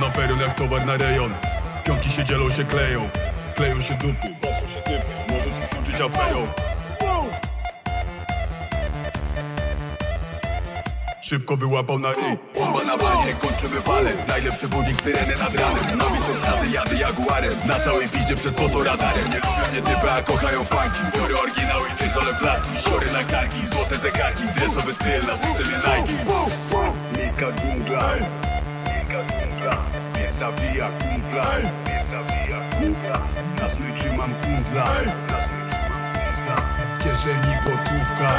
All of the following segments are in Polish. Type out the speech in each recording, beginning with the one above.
Na peron jak towar na rejon. Piątki się dzielą, się kleją. Kleją się dupy, patrzą się typy. Może się skończyć aferą Szybko wyłapał na ryj. Bomba na banie, kończymy walem Najlepszy budzik, syreny nad ranem. Nowi są straty, jadę jaguarem. Na całej piździe przed fotoradarem. Nie lubią mnie typy, a kochają funki Biorę oryginał i pierdolę plaki. Siory na karki, złote zegarki. Dresowy styl na stylu Nike. Miejska dżungla zawija kumpla Nie zawija kumpla Na smyczy mam kundla. W kieszeni gotówka.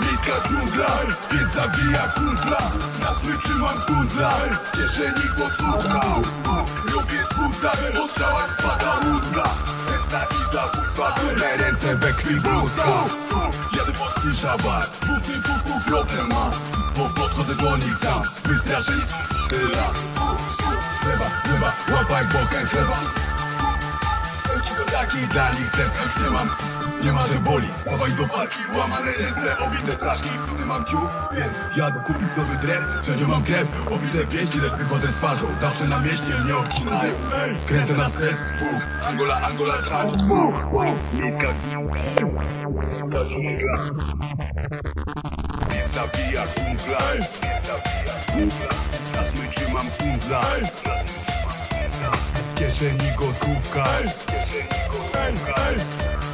Miejska dżungla Nie zawija kumpla Na smyczy mam kundla. W kieszeni gotówka. Robię twórca, po strzałach spada łuska Zemsta i zabójstwa Brudne ręce we krwi bluzka Jadę po szyszabar Dwóch typów tu problem ma Bo podchodzę do nich sam. Wystraszeni Tyla Chleba, chleba, łapaj bokiem chleba Ci kozaki, dla nich serca już nie mam. Nie ma, że boli, stawaj do walki Łamane ręce, obite traszki Trudny mam ciuch, więc jadę kupić nowy dres Wszędzie mam krew, obite pięści Lecz wychodzę z twarzą, zawsze na mieście Mnie obcinają, ej, kręcę na stres. Bóg, Angola, Angola, kraj Miejska Miejska dżungla Nie zabija kumpla kumpla Na smyczy mam kundla w kieszeni gotówka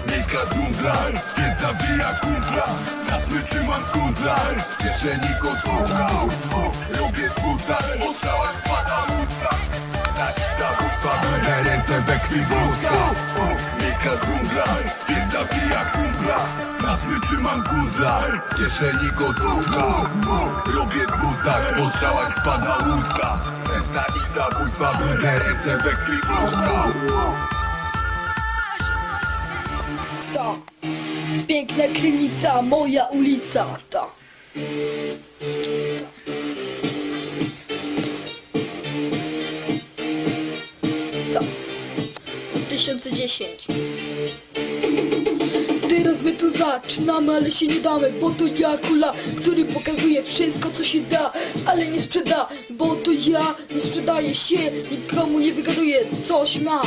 Miejska dżungla Nie zabija kumpla. Na smyczy mam kundla W kieszeni gotówka. Twórca Po strzałach spada łódka. Znaki zabójstwa Brudne ręce we krwi bluzka Miejska dżungla Nie zabija kumpla Na smyczy mam kundla W kieszeni gotówka Robię dwutak Po strzałach spada łódka Zemsta i zabójstwa Brudne ręce we krwi Ta. Piękna krynica, moja ulica. Ta. Ta. 2010. Zaczynamy, ale się nie damy, bo to ja kula, który pokazuje wszystko co się da, ale nie sprzeda, bo to ja nie sprzedaję się, nikomu nie wygaduję, co się ma,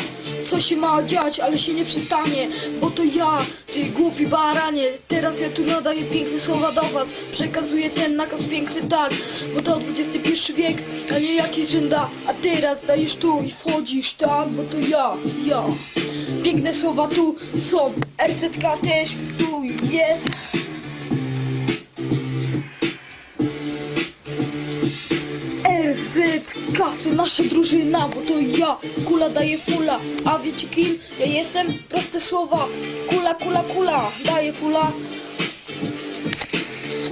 co się ma dziać, ale się nie przestanie, bo to ja, ty głupi baranie, teraz ja tu nadaję piękne słowa do was, przekazuję ten nakaz piękny tak, bo to XXI wiek, a nie jakiś rzęda, a teraz dajesz tu i wchodzisz tam, bo to ja, ja. Piękne słowa tu są, RZK też tu jest. RZK to nasza drużyna, bo to ja, kula daje fula, a wiecie kim ja jestem? Proste słowa, kula, kula, kula, daje fula.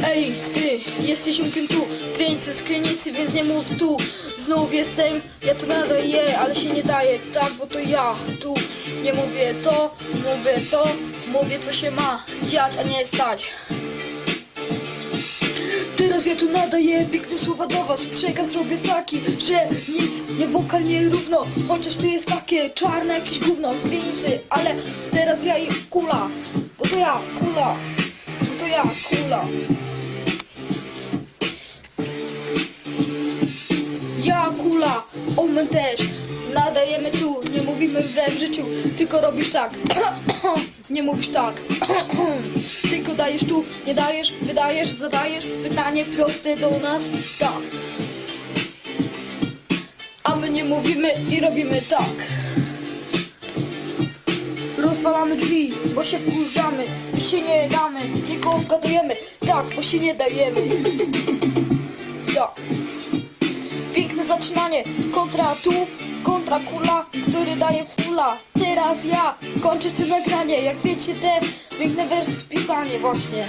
Ej, ty, jesteś umkiem tu, kręcę z krynicy, więc nie mów tu. Znów jestem, ja tu nadaję, ale się nie daję, tak, bo to ja tu nie mówię to, mówię to, mówię co się ma dziać, a nie stać. Teraz ja tu nadaję piękne słowa do was. Przekaz robię taki, że nic nie wokalnie równo. Chociaż tu jest takie czarne jakieś gówno w piwnicy Ale teraz ja i kula Bo to ja, kula Bo to ja, kula. Ja, kula, omen też Nadajemy tu, nie mówimy wbrew życiu Tylko robisz tak. Nie mówisz tak. Tylko dajesz tu, nie dajesz, wydajesz, zadajesz. Pytanie proste do nas Tak. A my nie mówimy i robimy tak. Rozwalamy drzwi, bo się wkurzamy I się nie damy, tylko odgadujemy Tak, bo się nie dajemy. Tak. Piękne zaczynanie, kontra tu, kontra kula, który daje fula. Teraz ja kończę to nagranie, jak wiecie te piękne wersy wpisanie właśnie.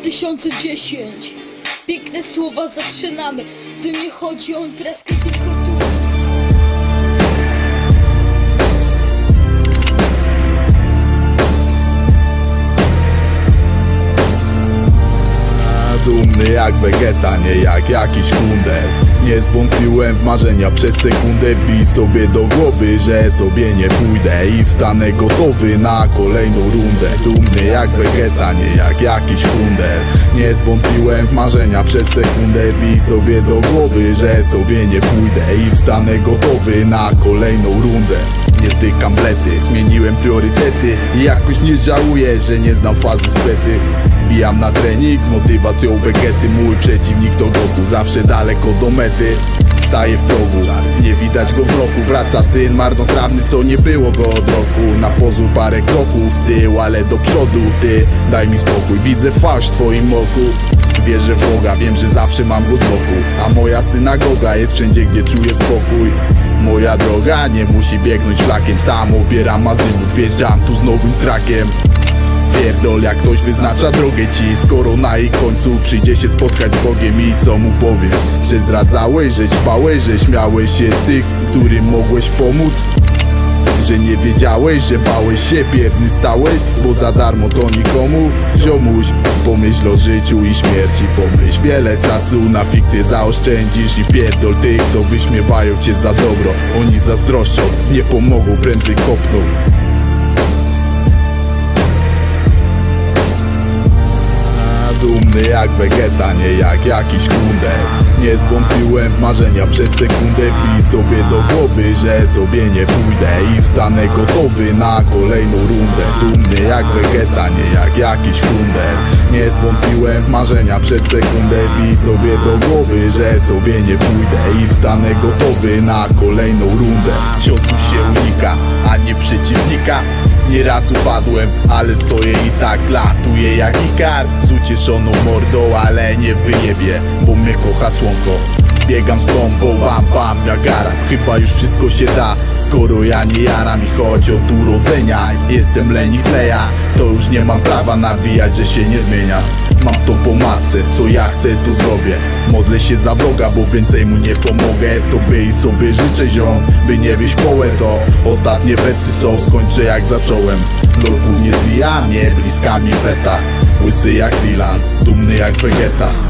2010 Piękne słowa zaczynamy Tu nie chodzi o imprezkę tylko tu. Dumny jak Vegeta, nie jak jakiś kundel. Nie zwątpiłem w marzenia przez sekundę Wbij sobie do głowy, że sobie nie pójdę I wstanę gotowy na kolejną rundę. Dumny jak Vegeta, nie jak jakiś kunder Nie zwątpiłem w marzenia przez sekundę Wbij sobie do głowy, że sobie nie pójdę I wstanę gotowy na kolejną rundę. Nie tykam blety Zmieniłem priorytety i jakoś nie żałuję, że nie znam fazy swety Wbijam na trening. Z motywacją wegety Mój przeciwnik to Goku, zawsze daleko do mety. Staje w progu, nie widać go w roku. Wraca syn marnotrawny, co nie było go od roku. Na pozór parę kroków tył, ale do przodu ty. Daj mi spokój, widzę fałsz w twoim oku. Wierzę w Boga, wiem, że zawsze mam go z boku. A moja synagoga jest wszędzie, gdzie czuję spokój. Moja droga nie musi biegnąć szlakiem Sam opieram azymut, wjeżdżam tu z nowym trakiem Pierdol jak ktoś wyznacza drogę ci. Skoro na jej końcu przyjdzie się spotkać z Bogiem I co mu powiesz? Że zdradzałeś, że ćpałeś, że śmiałeś się z tych, którym mogłeś pomóc? Że nie wiedziałeś, że bałeś się, bierny stałeś? Bo za darmo to nikomu. Ziomuś, pomyśl o życiu i śmierci. Pomyśl, wiele czasu na fikcję zaoszczędzisz. I pierdol tych, co wyśmiewają cię za dobro. Oni zazdroszczą, nie pomogą, prędzej kopną dumny jak Vegeta, nie jak jakiś kunder Nie zwątpiłem w marzenia przez sekundę. Wbij sobie do głowy, że sobie nie pójdę. I wstanę gotowy na kolejną rundę. Dumny jak Vegeta, nie jak jakiś kunder Nie zwątpiłem w marzenia przez sekundę. Wbij sobie do głowy, że sobie nie pójdę. I wstanę gotowy na kolejną rundę. Ciosu się unika, a nie przeciwnika Nieraz upadłem, ale stoję i tak zlatuję jak ikar. Z ucieszoną mordą, ale nie wyjebie, bo mnie kocha słonko Biegam z bombą, bam bam, ja garam. Chyba już wszystko się da, skoro ja nie jaram. I chodzi od urodzenia, jestem leni fleja To już nie mam prawa nawijać, że się nie zmienia. Mam to po matce, co ja chcę to zrobię. Modlę się za wroga, bo więcej mu nie pomogę. To by i sobie życzę ziom, by nie wieść połę. To ostatnie wersy są, skończę jak zacząłem. Lorków nie zwija mnie, bliska mi feta. Łysy jak Dylan, dumny jak Vegeta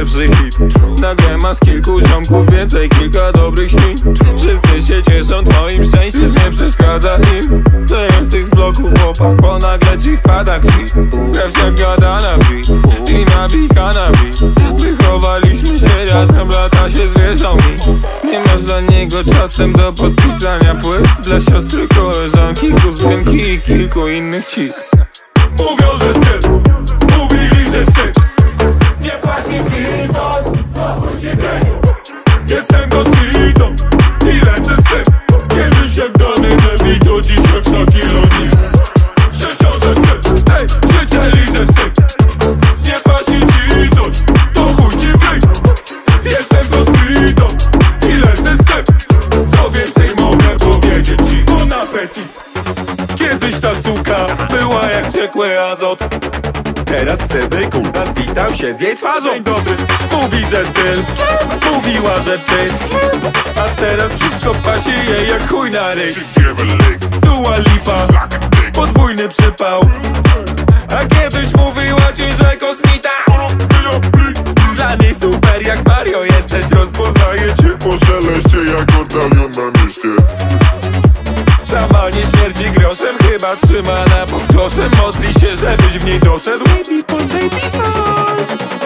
pierwszy hit. Nagle masz kilku ziomków więcej, kilka dobrych świn Wszyscy się cieszą twoim szczęściem, nie przeszkadza im. Że jesteś z bloku chłopak, bo nagle ci wpada kwit Krew jak gada na beat i nabika na beat. Wychowaliśmy się razem, lata się zwierzą mi. Nie masz dla niego czasem do podpisania płyt. Dla siostry, koleżanki, kuzynki i kilku innych ci. Mówią, że styl, mówili, że wstyd Nie pasi ci coś, to chuj ci wy Jestem go streetą i lecę z tym. Kiedyś jak dany DeVito, dziś jak Shaquille O'Neal Krzyczą, że wstyd, ej, krzyczeli, że wstyd Nie pasi ci coś, to chuj ci wy Jestem go streetą i lecę z tym. Co więcej mogę powiedzieć ci, bon appetit Kiedyś ta suka była jak ciekły azot. Teraz się z jej twarzą. Dzień dobry, mówi, że styl Mówiła, że wstyd A teraz wszystko pasi jej jak chuj na ryj. Dua lipa, podwójny przypał. A kiedyś mówiła ci, że kosmita Dla niej super jak Mario. Jesteś Rozpoznaję cię. Po szeleście jak ortalion na mieście Sama nie śmierdzi groszem, chyba trzymana pod kloszem. Modli się, żebyś w niej doszedł. Baby baby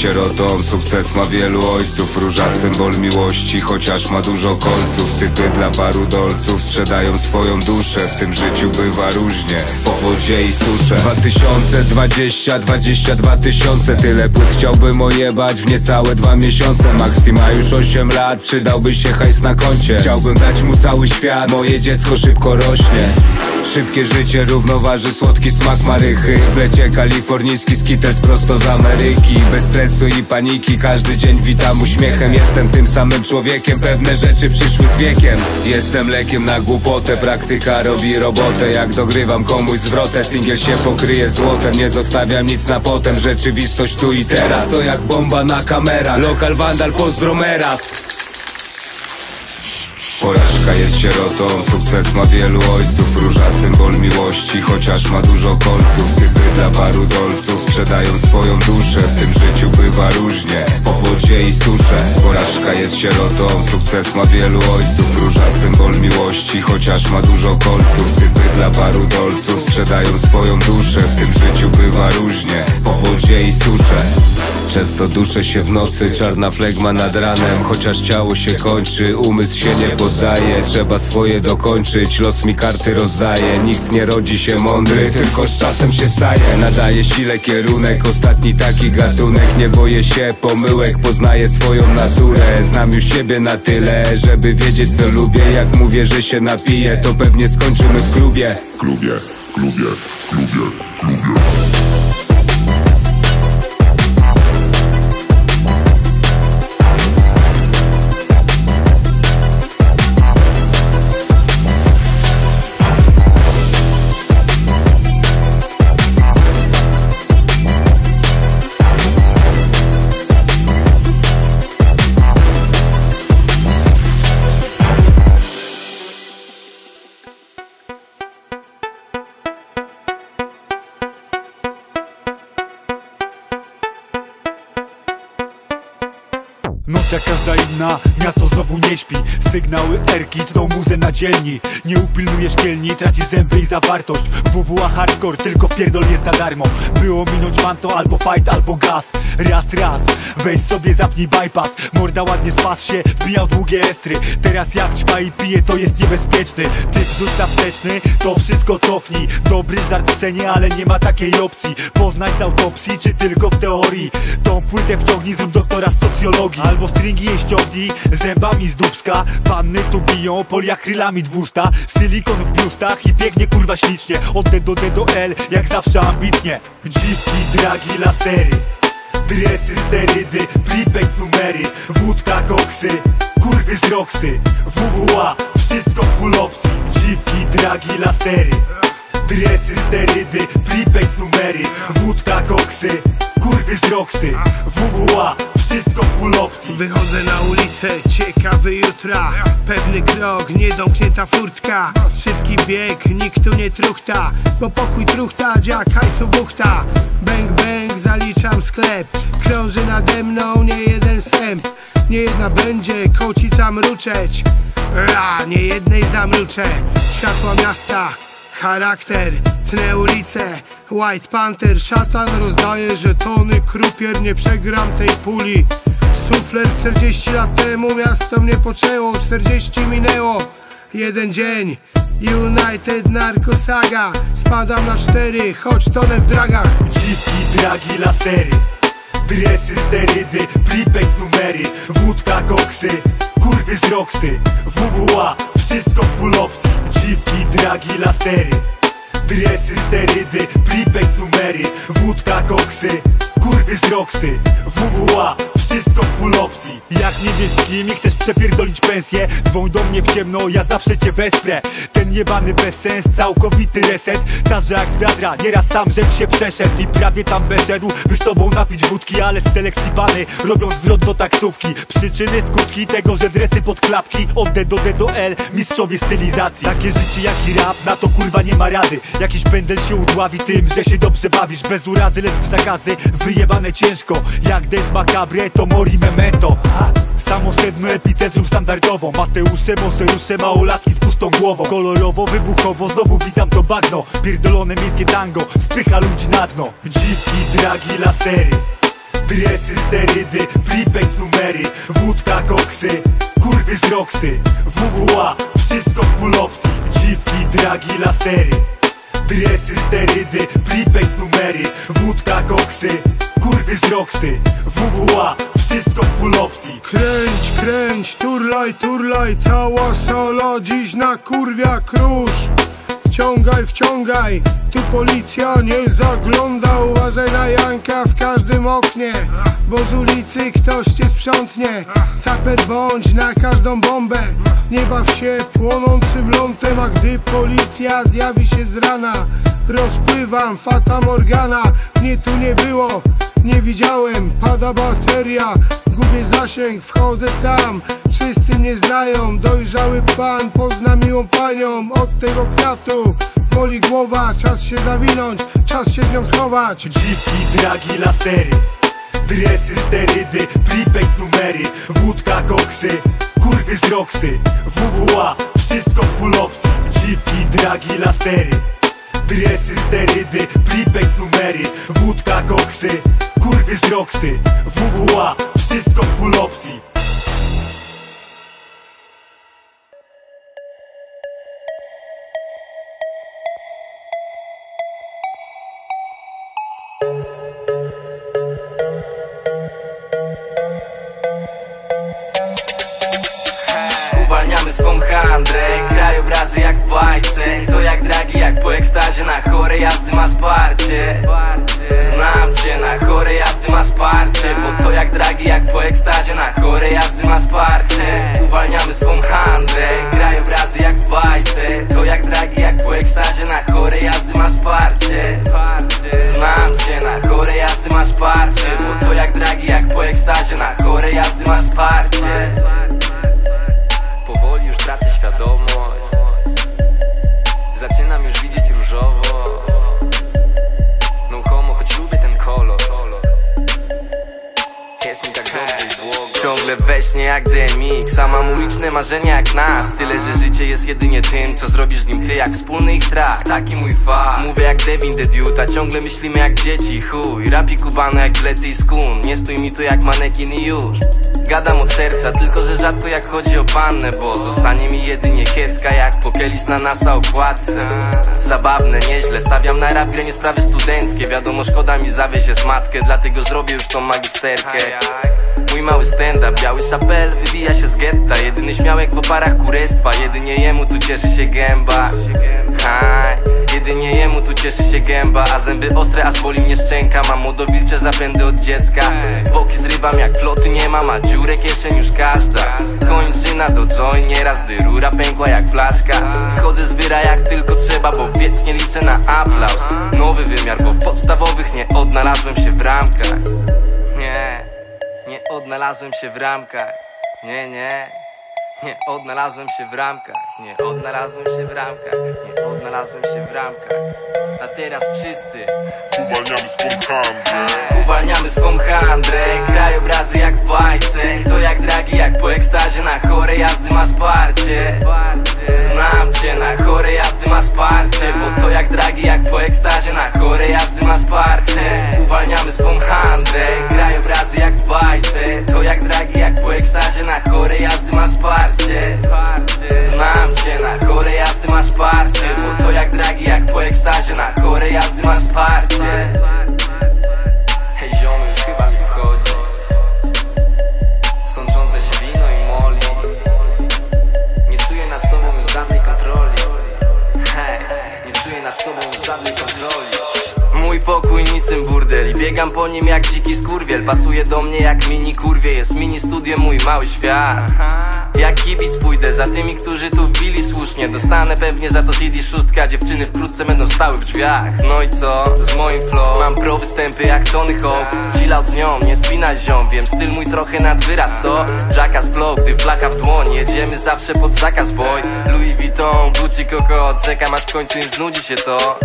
sierotą, sukces ma wielu ojców. Róża symbol miłości, chociaż ma dużo kolców. Typy dla paru dolców sprzedają swoją duszę. W tym życiu bywa różnie, po wodzie i susze. 2020, 22 tysiące. Tyle płyt chciałbym ojebać w niecałe dwa miesiące. Maxi ma już 8 lat, przydałby się hajs na koncie. Chciałbym dać mu cały świat, moje dziecko szybko rośnie. Szybkie życie równoważy słodki smak marychy. W lecie kalifornijski skites prosto z Ameryki. Bez stresu i paniki, każdy dzień witam uśmiechem. Jestem tym samym człowiekiem, pewne rzeczy przyszły z wiekiem. Jestem lekiem na głupotę, praktyka robi robotę. Jak dogrywam komuś zwrotę, singiel się pokryje złotem. Nie zostawiam nic na potem, rzeczywistość tu i teraz. To jak bomba na kamerach, lokal vandal pozdro meras Porażka jest sierotą, sukces ma wielu ojców Róża symbol miłości, chociaż ma dużo kolców. Typy dla paru dolców sprzedają swoją duszę W tym życiu bywa różnie, po wodzie i susze. Porażka jest sierotą, sukces ma wielu ojców Róża symbol miłości, chociaż ma dużo kolców. Typy dla paru dolców sprzedają swoją duszę W tym życiu bywa różnie, po wodzie i susze. Często duszę się w nocy, czarna flegma nad ranem Chociaż ciało się kończy, umysł się nie poddaje Trzeba swoje dokończyć, los mi karty rozdaje Nikt nie rodzi się mądry, tylko z czasem się staje. Nadaje sile kierunek, ostatni taki gatunek. Nie boję się pomyłek, poznaję swoją naturę. Znam już siebie na tyle, żeby wiedzieć co lubię. Jak mówię, że się napiję, to pewnie skończymy w klubie. Klubie, klubie, klubie, klubie Noc jak każda inna, miasto znowu nie śpi. Sygnały erki tną muzę na dzielni. Nie upilnujesz kielni, traci zęby i zawartość. WWA hardcore, tylko wpierdol jest za darmo. By ominąć manto, albo fight, albo gaz. Raz, raz, weź sobie zapnij bypass. Morda ładnie spas się, wbijał długie estry. Teraz jak ćpa i pije, to jest niebezpieczny. Ty wrzuć na wsteczny, to wszystko cofnij Dobry żart w cenie, ale nie ma takiej opcji. Poznać z autopsji, czy tylko w teorii. Tą płytę wciągnij z doktora z socjologii. Albo stringi je ściągnij, zębami z dubska. Panny tu biją poliakrylami dwusta. Silikon w biustach i pięknie kurwa ślicznie. Od D do D do L, jak zawsze ambitnie. Dziwki, dragi, lasery. Dresy, sterydy, prepaid numery. Wódka, koksy, kurwy z roksy. WWA, wszystko full opcji. Dziwki, dragi, lasery Dresy, sterydy, prepaid numery Wódka, koksy, kurwy z roksy WWA, wszystko full opcji. Wychodzę na ulicę, ciekawy jutra Pewny krok, niedomknięta furtka Szybki bieg, nikt tu nie truchta Bo pochuj truchta, dziak hajsu wuchta. Bang bang, zaliczam sklep Krąży nade mną nie jeden sęp Nie jedna będzie kocica mruczeć. Ra, nie jednej zamruczę Światła miasta Charakter, tnę ulice White Panther, szatan rozdaje żetony Krupier, nie przegram tej puli. Sufler 40 lat temu Miasto mnie poczęło, 40 minęło. Jeden dzień United Narco Saga. Spadam na cztery, choć tonę w dragach. Dziwki, dragi, lasery Dresy, sterydy, prepaid numery Wódka, koksy, kurwy z roksy WWA, wszystko full opcji. Dziwki, dragi, lasery. Dresy, sterydy, prepaid numery. Wódka, koksy, kurwy z roksy WWA, wszystko full opcji. Jak nie wiesz z kim i chcesz przepierdolić pensję Dzwoń do mnie w ciemno, ja zawsze cię wesprę. Ten jebany bezsens, całkowity reset. Tarze jak z wiadra, nieraz sam żem się przeszedł I prawie tam weszedł, by z tobą napić wódki Ale z selekcji pany robią zwrot do taksówki. Przyczyny, skutki tego, że dresy pod klapki. Od D do D do L, mistrzowie stylizacji. Takie życie jak i rap, na to kurwa nie ma rady. Jakiś pędzel się udławi tym, że się dobrze bawisz. Bez urazy, lecz w zakazy, wyjebane ciężko. Jak Des Macabre, to Mori Memento. Samo sedno epicentrum standardowo. Mateusze, Moserusze, małolatki z pustą głową. Kolorowo, wybuchowo, znowu witam to bagno. Pierdolone miejskie tango, spycha ludzi na dno. Dziwki, dragi, lasery Dresy, sterydy, pripek numery Wódka, koksy, kurwy z roksy. WWA, wszystko full opcji. Dziwki, dragi, lasery Dresy, sterydy, pripek numery Wódka, koksy, kurwy z roksy WWA, wszystko full opcji. Kręć, kręć, turlaj, turlaj Cała sala dziś na kurwia krusz Wciągaj, wciągaj. Tu policja nie zagląda. Uważaj na Janka w każdym oknie Bo z ulicy ktoś cię sprzątnie. Saper bądź na każdą bombę. Nie baw się płonącym lądem A gdy policja zjawi się z rana Rozpływam, fata morgana. Mnie tu nie było nie widziałem, pada bateria Gubię zasięg, wchodzę sam. Wszyscy mnie znają Dojrzały pan pozna miłą panią. Od tego kwiatu boli głowa Czas się zawinąć, czas się z nią schować. Dziwki, dragi, lasery Dresy, sterydy, pripek numery Wódka, koksy, kurwy z roksy WWA, wszystko full opcji. Dziwki, dragi, lasery Dresy, sterydy, pripek numery Wódka, koksy, kurwy z roksy WWA, wszystko full opcji Uwalniamy swą handrę. Krajobrazy jak w bajce. To jak dragi, jak po ekstazie Na chore jazdy ma wsparcie. Znam cię, na chore jazdy ma wsparcie Bo to jak dragi, jak po ekstazie Na chore jazdy ma wsparcie. Uwalniamy swą handrę. Krajobrazy jak w bajce. To jak dragi, jak po ekstazie Na chore jazdy ma wsparcie. Znam cię, na chore jazdy ma wsparcie Bo to jak dragi, jak po ekstazie Na chore jazdy ma wsparcie. Powoli już tracę świadomość Zaczynam już widzieć różowo. No homo, choć lubię ten kolor. Jest mi tak dobrze Ciągle we śnie jak DMX A mam uliczne marzenia jak nas. Tyle, że życie jest jedynie tym Co zrobisz z nim ty jak wspólny ich track Taki mój fa Mówię jak Devin the Dude A ciągle myślimy jak dzieci. Chuj, rapi kubano jak lety i skun. Nie stój mi tu jak manekin i już Gadam od serca, tylko że rzadko jak chodzi o pannę Bo zostanie mi jedynie kiecka jak pokelis na nasa okładce. Zabawne, nieźle, stawiam na rapie nie sprawy studenckie. Wiadomo, szkoda mi zawieść jest matkę Dlatego zrobię już tą magisterkę. Mój mały stand-up, biały szapel wybija się z getta. Jedyny śmiałek w oparach kurestwa Jedynie jemu tu cieszy się gęba. Jedynie jemu tu cieszy się gęba. A zęby ostre, aż boli mnie szczęka. Mam młodowilcze zapędy od dziecka. Boki zrywam jak floty nie mam A dziurę kieszeń już każda Kończyna do join nieraz Gdy rura pękła jak flaszka. Schodzę z wyra jak tylko trzeba Bo wiecznie liczę na aplauz. Nowy wymiar, bo w podstawowych nie odnalazłem się w ramkach. Nie, nie odnalazłem się w ramkach. Nie, nie nie odnalazłem się w ramkach, nie odnalazłem się w ramkach, nie odnalazłem się w ramkach. A teraz wszyscy. Uwalniamy swą handrę uwalniamy swą handrę Krajobrazy jak w bajce. To jak dragi, jak po ekstazie. Na chore jazdy ma wsparcie. Znam cię, na chore jazdy ma wsparcie. Bo to jak dragi, jak po ekstazie. Na chore jazdy ma wsparcie. Uwalniamy swą handrę Krajobrazy jak w bajce. To jak dragi, jak po ekstazie. Na chore jazdy ma wsparcie Znam cię, na chore jazdy ma wsparcie Bo to jak dragi, jak po ekstazie. Na chore jazdy ma wsparcie. Hej ziomy, już chyba mi wchodzi. Sączące się wino i moli. Nie czuję nad sobą już żadnej kontroli. Hej, nie czuję nad sobą już żadnej kontroli. Mój pokój niczym burdel i biegam po nim jak dziki skurwiel. Pasuje do mnie jak mini kurwie, jest mini studio mój mały świat Jak kibic pójdę za tymi, którzy tu wbili słusznie. Dostanę pewnie za to CD szóstka, dziewczyny wkrótce będą stały w drzwiach. No i co? Z moim flow? Mam pro występy jak Tony Hawk. Chill out z nią, nie spinać ziom, wiem styl mój trochę nad wyraz, co? Jackass flow, gdy flacha w dłoń, jedziemy zawsze pod zakaz boy. Louis Vuitton, Gucci Coco, czekam aż w końcu im znudzi się to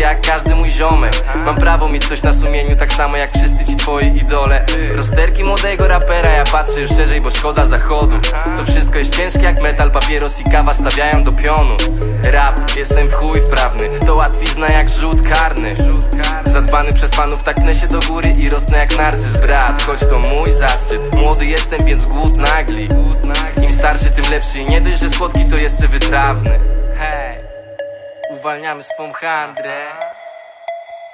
jak każdy mój ziomek. Mam prawo mieć coś na sumieniu, tak samo jak wszyscy ci twoi idole. Rozterki młodego rapera, ja patrzę już szerzej, bo szkoda zachodu. To wszystko jest ciężkie jak metal, papieros i kawa stawiają do pionu. Rap, jestem w chuj wprawny, to łatwizna jak rzut karny. Zadbany przez fanów, tak się do góry i rosnę jak narcyz brat. Choć to mój zaszczyt, młody jestem, więc głód nagli. Im starszy, tym lepszy. I nie dość, że słodki, to jeszcze wytrawny. Hej, uwalniamy swą handrę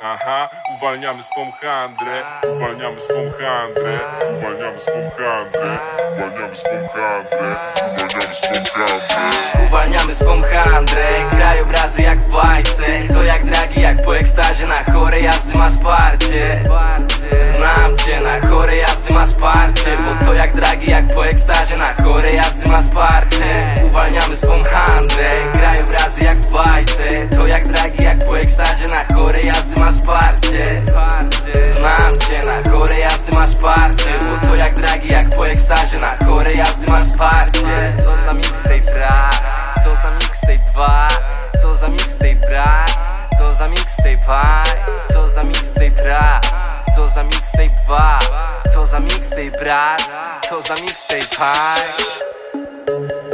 Aha, uwalniamy swą handrę, uwalniamy swą handrę, uwalniamy swą handrę, uwalniamy swą handrę, uwalniamy swą handrę. Uwalniamy swą handrę Krajobrazy jak w bajce To jak dragi, jak po ekstazie Na chore jazdy ma wsparcie Znam cię, na chore jazdy ma wsparcie Bo to jak dragi, jak po ekstazie Na chore jazdy ma wsparcie Uwalniamy swą handrę Krajobrazy jak w bajce To jak dragi, jak po ekstazie Na chore jazdy ma wsparcie. Znam cię, na chore jazdy ma wsparcie Bo to jak dragi, jak po ekstazie Na chore jazdy ma wsparcie. Co za mixtape raz Co za mixtape dwa Co za mixtape brak Co za mixtape high Co za mixtape raz Co za mixtape dwa Co za mixtape brak Co za mixtape high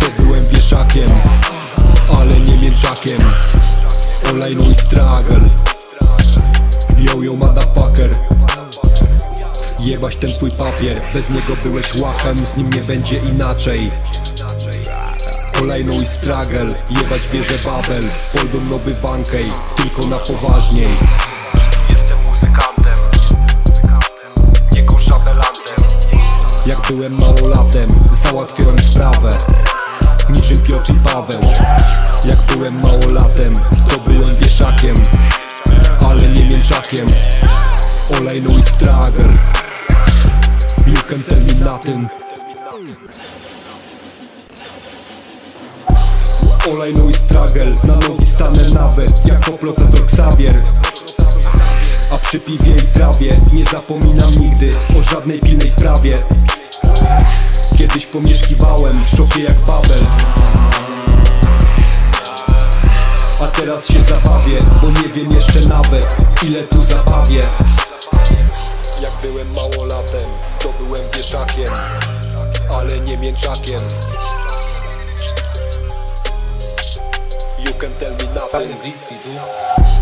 to byłem wieszakiem Ale nie mięczakiem. Olejną i struggle Yo yo motherfucker. Jebać ten twój papier. Bez niego byłeś łachem, z nim nie będzie inaczej. Kolejną i struggle, jebać wieżę Babel. Poldą nowy Wankej, tylko na poważniej Jak byłem małolatem, załatwiłem sprawę. Niczym Piotr i Paweł. Jak byłem małolatem, to byłem wieszakiem Ale nie mięczakiem. Olejną i struggle You can tell me nothing i struggle Na nogi stanę nawet Jako profesor Xavier. A przy piwie i trawie Nie zapominam nigdy O żadnej pilnej sprawie Kiedyś pomieszkiwałem W szopie jak Babels A teraz się zabawię Bo nie wiem jeszcze nawet Ile tu zabawię. Jak byłem małolatem To byłem wieszakiem Ale nie mięczakiem. You can tell me nothing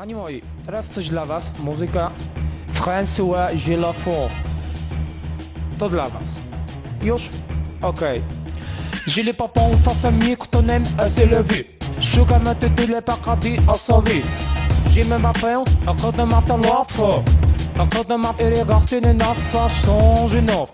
Kochani moi, teraz coś dla Was. Muzyka François Gillafort. To dla Was. Już? Okej. J'ai les papas en face à mieux que ton aime à s'élever. Szukam tyle paradis o sobie. J'ai même appelé, encore de ma ta l'offre. Encore de ma télé, gardez une offre sans une offre.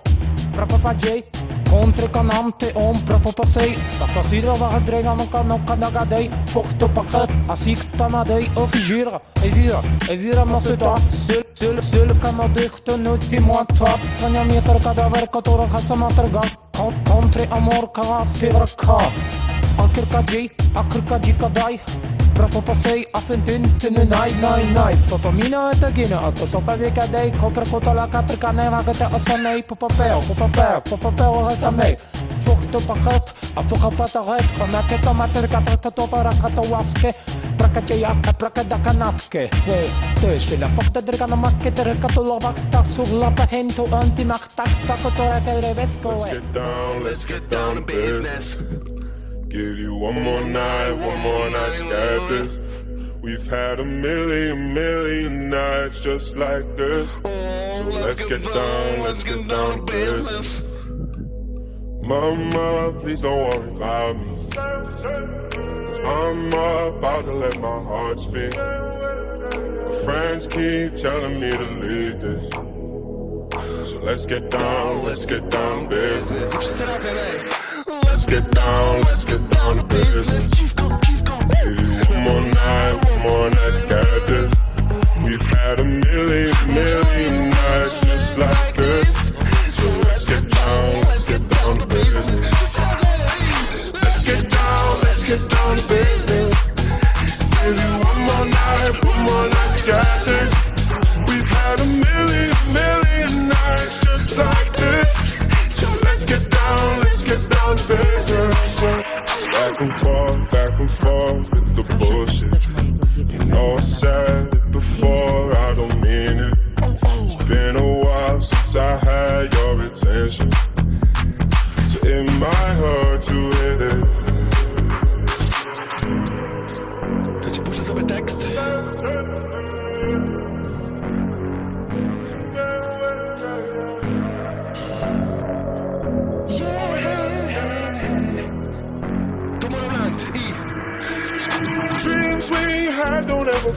propopagei Contre kanan til om propopasei Dakta syra var drenga no kano kanagadei Kokto pakat asiktanadei ofijira Evira, evira masuta Сөл, сөл, сөл канадых төну тимуатва Таня метр кадавер, которых асаматырган Контри амор кага северка Акыркадей, акыркадикадай Акыркадикадай Propo pasei afundin nai nai nai. Toto mina e të gina e toto për vika dej Kopër kuto la ka për ka ne va gëte ose nej Po po peo, po po peo, po po peo e të nej Fuk të pa hët, a fuk e pëtë hët Po me këto ma tërka për këto për a këto waske Pra ka që jak e da kanatske Hej, të shila fuk të dërka makke Të rëka të lova këta su la hen të ënti Ma këta këta këtore të revesko Let's get down, let's get down to business. Give you one more night, one more night, you this. We've had a million, million nights just like this. So let's get down, let's get down to business. Mama, please don't worry about me. I'm about to let my heart speak. My friends keep telling me to leave this. So let's get down, let's get down business. Let's get down, let's get down to business. Give you one more night, one more night, this. We've had a million, million nights just like back and forth with the bullshit. You know I said it before, I don't mean it. It's been a while since I had your attention. So it might hurt to hit it.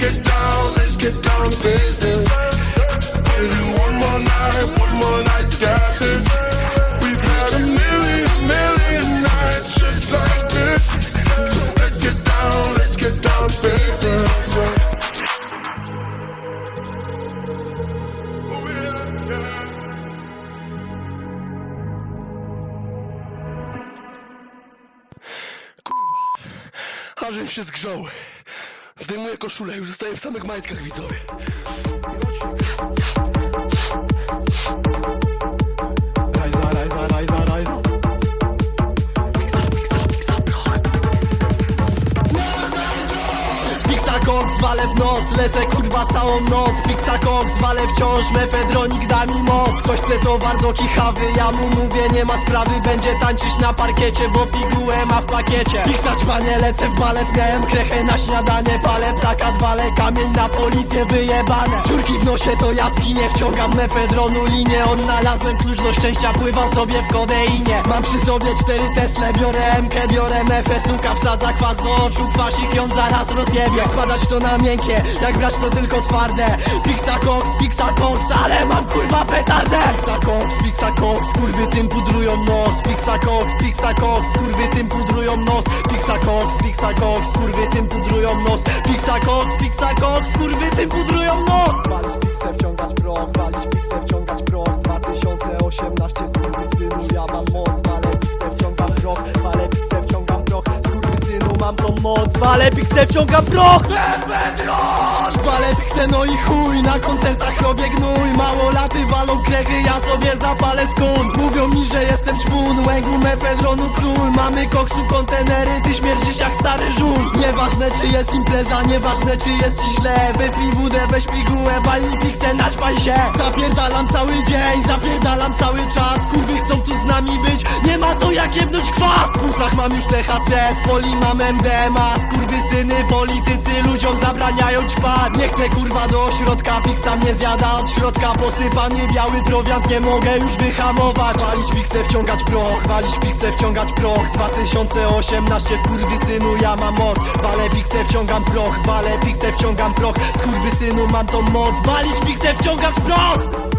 Get down, let's get down business. Give you one more night, one more night. We've had a million, million nights just like this. So let's get down, let's get down. Oh, Żem się zgrzał. Zdejmuję koszulę, już zostaję w samych majtkach, widzowie. Pixa Cox, walę w nos, lecę kurwa całą noc. Pixa Cox, walę wciąż, mefedronik da mi moc. Ktoś chce towar do kichawy, ja mu mówię nie ma sprawy. Będzie tańczyć na parkiecie, bo pigułę ma w pakiecie. Pixa ćwanie, lecę w balet, miałem krechę na śniadanie. Palę ptaka, dwale, kamień na policję wyjebane. Dziurki w nosie to jaskinie, wciągam mefedronu linię. Odnalazłem klucz do szczęścia, pływam sobie w kodeinie. Mam przy sobie cztery Tesle, biorę MK, biorę mefę Suka wsadza kwas do oczu, kwasik ją zaraz rozjebie. Spadać to na miękkie, jak brać to tylko twarde. Pixa Cox, Pixa Cox, ale mam kurwa petardę. Pixa Cox, Pixa Cox, kurwy tym pudrują nos. Pixa Cox, Pixa Cox, kurwy tym pudrują nos. Pixa Cox, Pixa Cox, kurwy tym pudrują nos. Pixa Cox, Pixa Cox, kurwy tym pudrują nos. Walić piksę, wciągać proch, walić piksę, wciągać proch 2018 synu, ja mam moc. Walę piksę, wciągam proch, walę mam tą moc. Walę piksę, wciągam proch. Walę no i chuj Na koncertach robię gnój. Mało laty walą krechy, ja sobie zapalę skun. Mówią mi, że jestem ćpun Łęgu mefedronu król. Mamy koksu kontenery, ty śmierdzisz jak stary żul. Nieważne czy jest impreza, nieważne czy jest ci źle. Wypij wódę, weź pigułę, walnij piksę, naćpaj się. Zapierdalam cały dzień, zapierdalam cały czas. Kurwy chcą tu z nami być, nie ma to jak jebnąć kwas. W mam już THC, w folii mam idema syny politycy ludziom zabraniają ćpać. Nie chcę kurwa do środka, piksa mnie zjada Od środka posypany biały prowiant. Nie mogę już wyhamować. Palić piksę, wciągać proch, walić piksę, wciągać proch. 2018 synu ja mam moc. Balę piksę, wciągam proch, balę piksę, wciągam proch. Synu mam tą moc. Walić piksę, wciągać proch!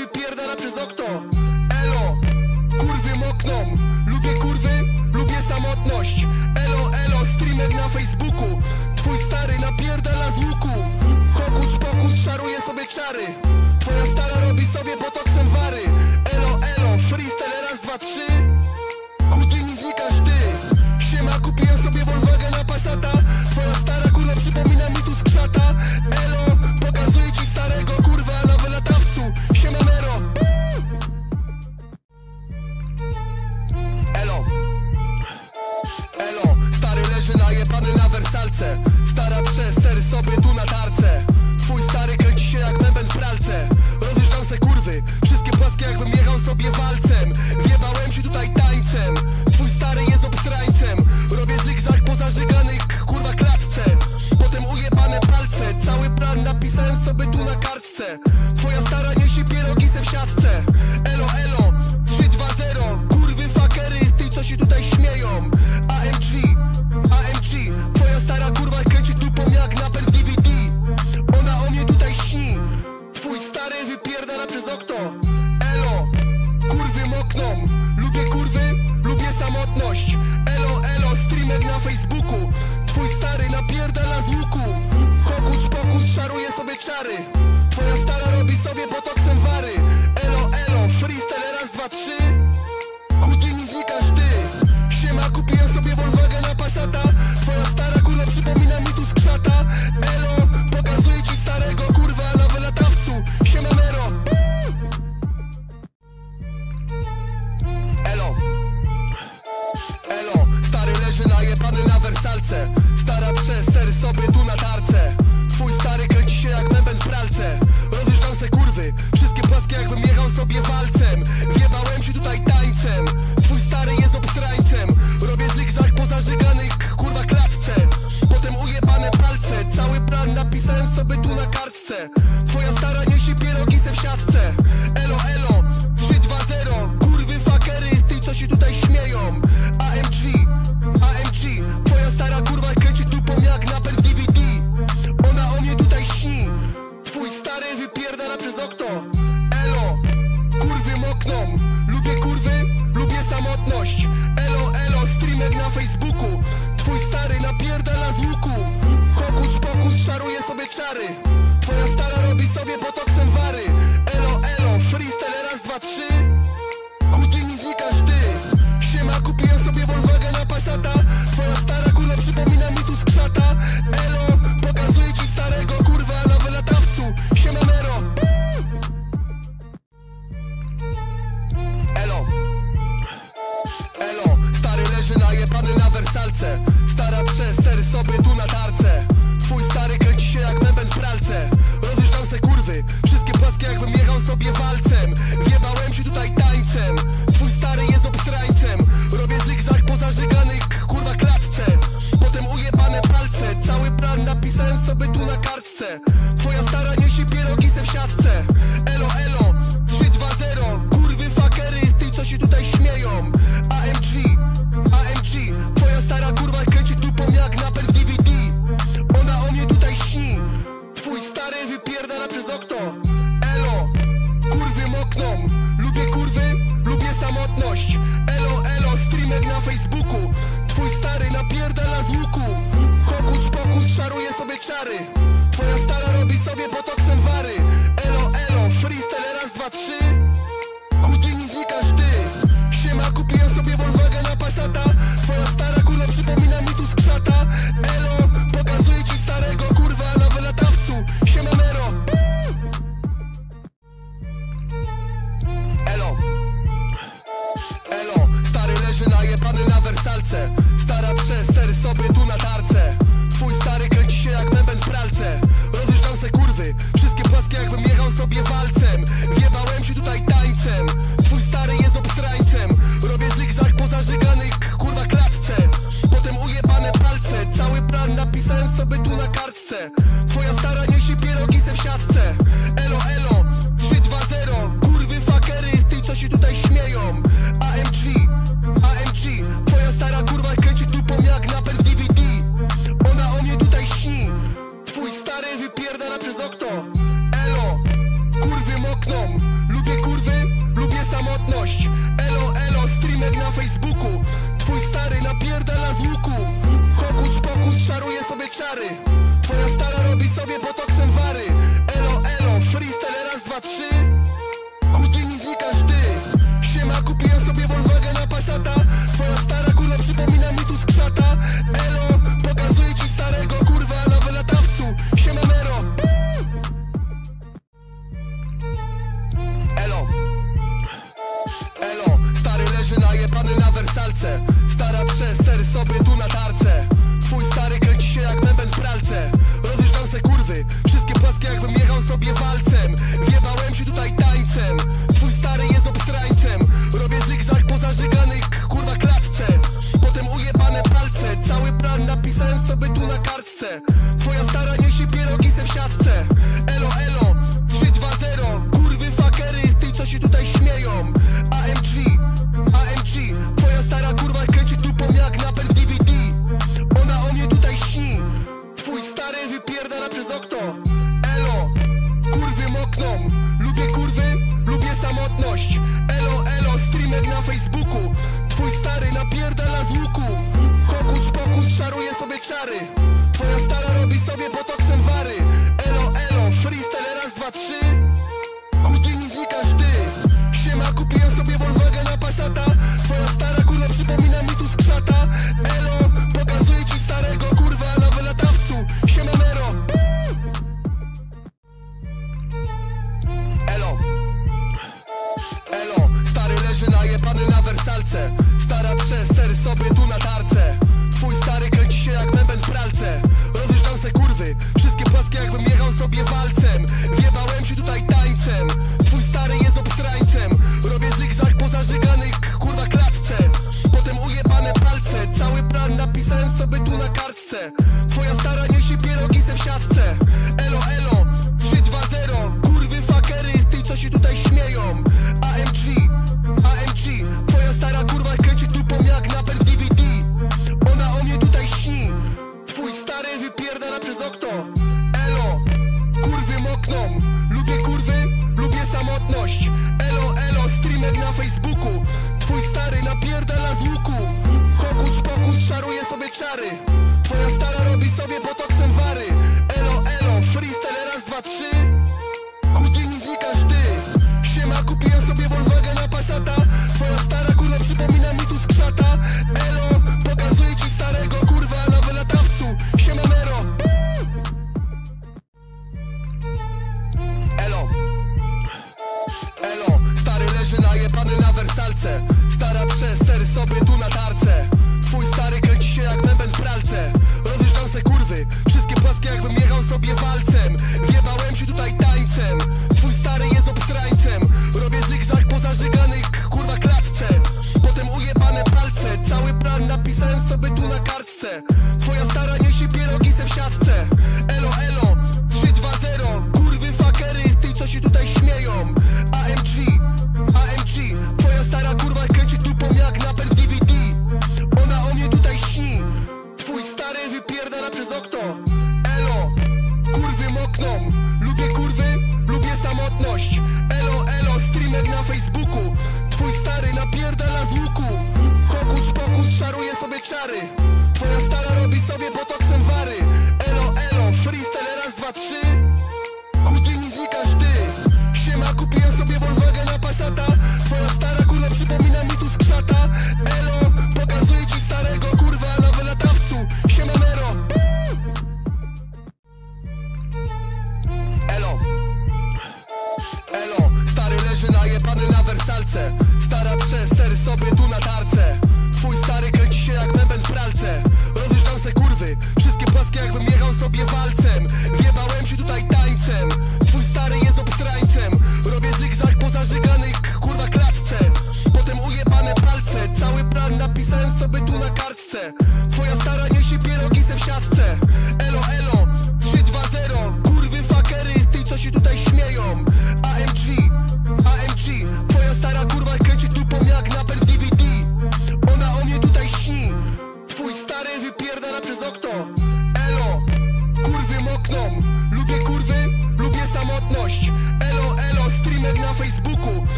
wypierdala przez okno. Elo, kurwy mokną. Lubię kurwy, lubię samotność. Elo, elo, streamer na Facebooku. Twój stary napierdala z łuku. Hokus pokus, szaruje sobie czary. Twoja stara robi sobie botoksem wary. Elo, elo, freestyle raz, dwa, trzy. Houdini znikasz ty. Siema, kupiłem sobie Volkswagena Passata. Twoja stara kurwa przypomina mi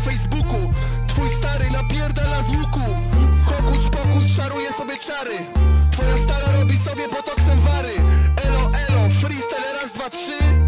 na Facebooku. Twój stary napierdala z łuku. Hokus pokus szaruje sobie czary. Twoja stara robi sobie botoksem wary. Elo, elo, freestyle raz, dwa, trzy.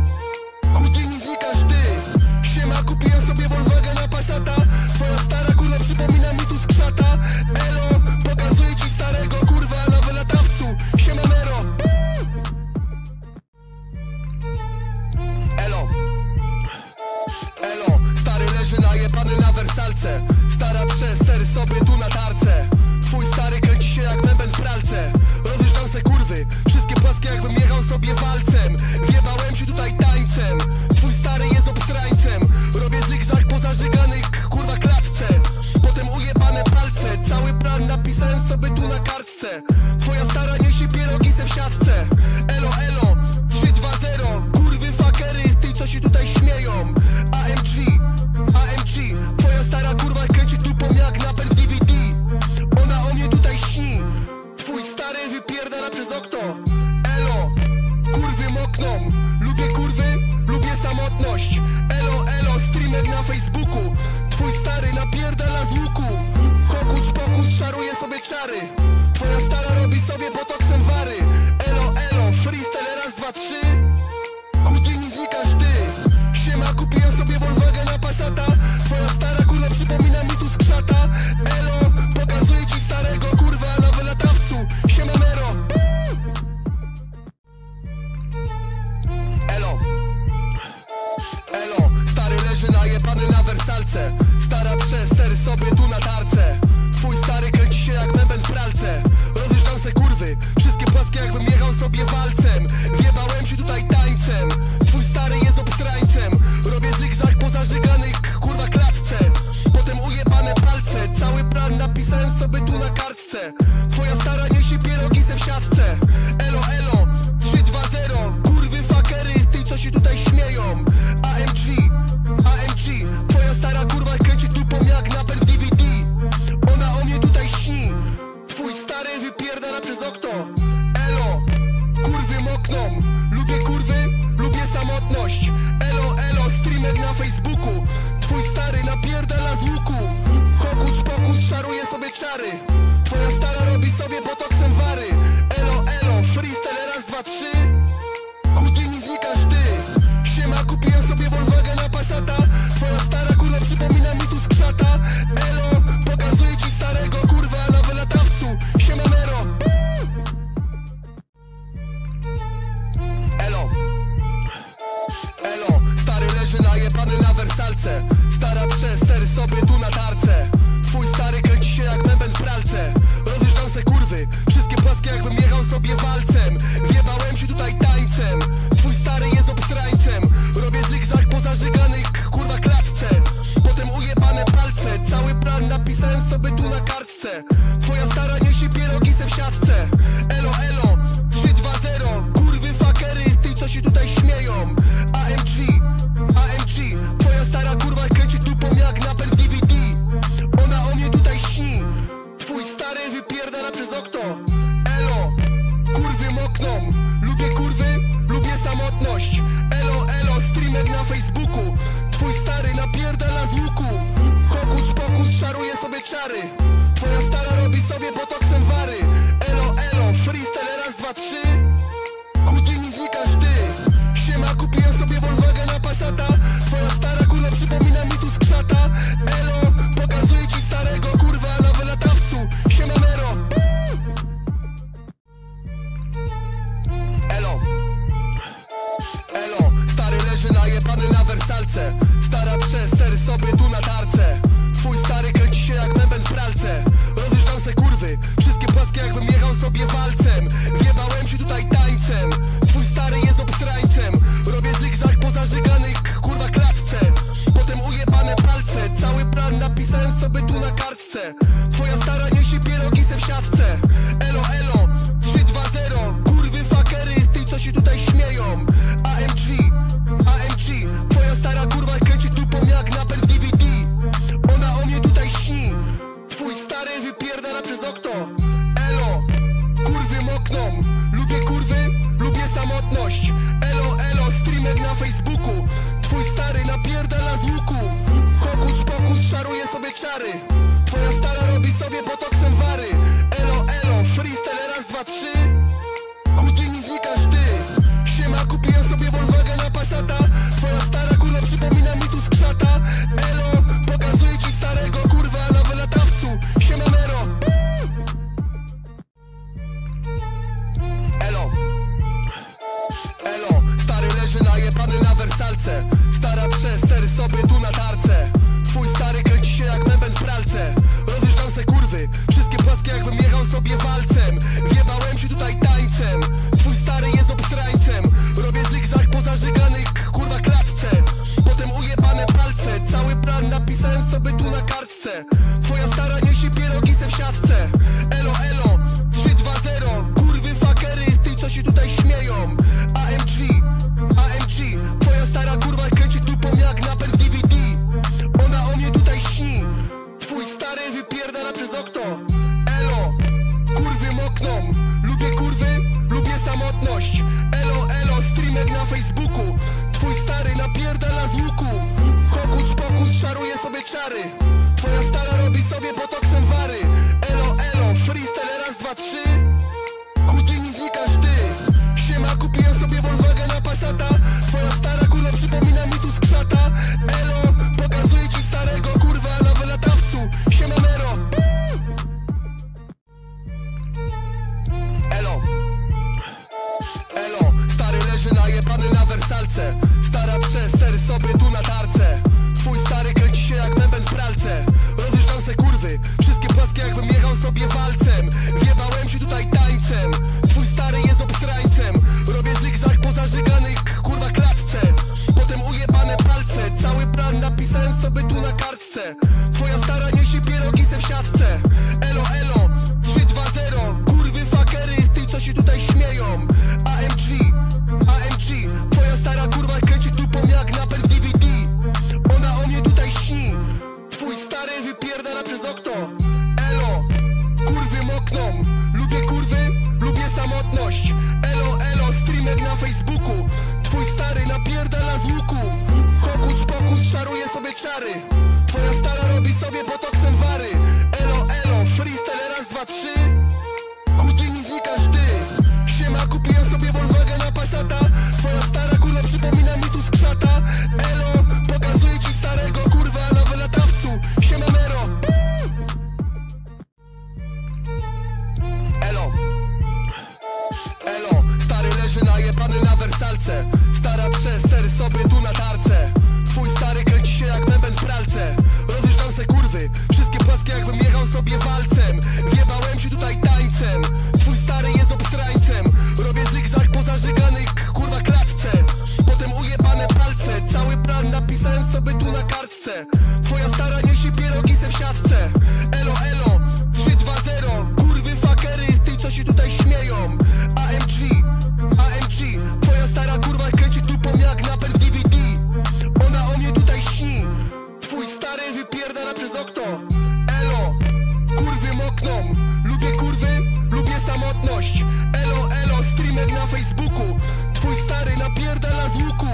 Facebooku. Twój stary napierdala z łuku.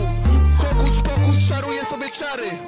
Hokus pokus szaruje sobie czary.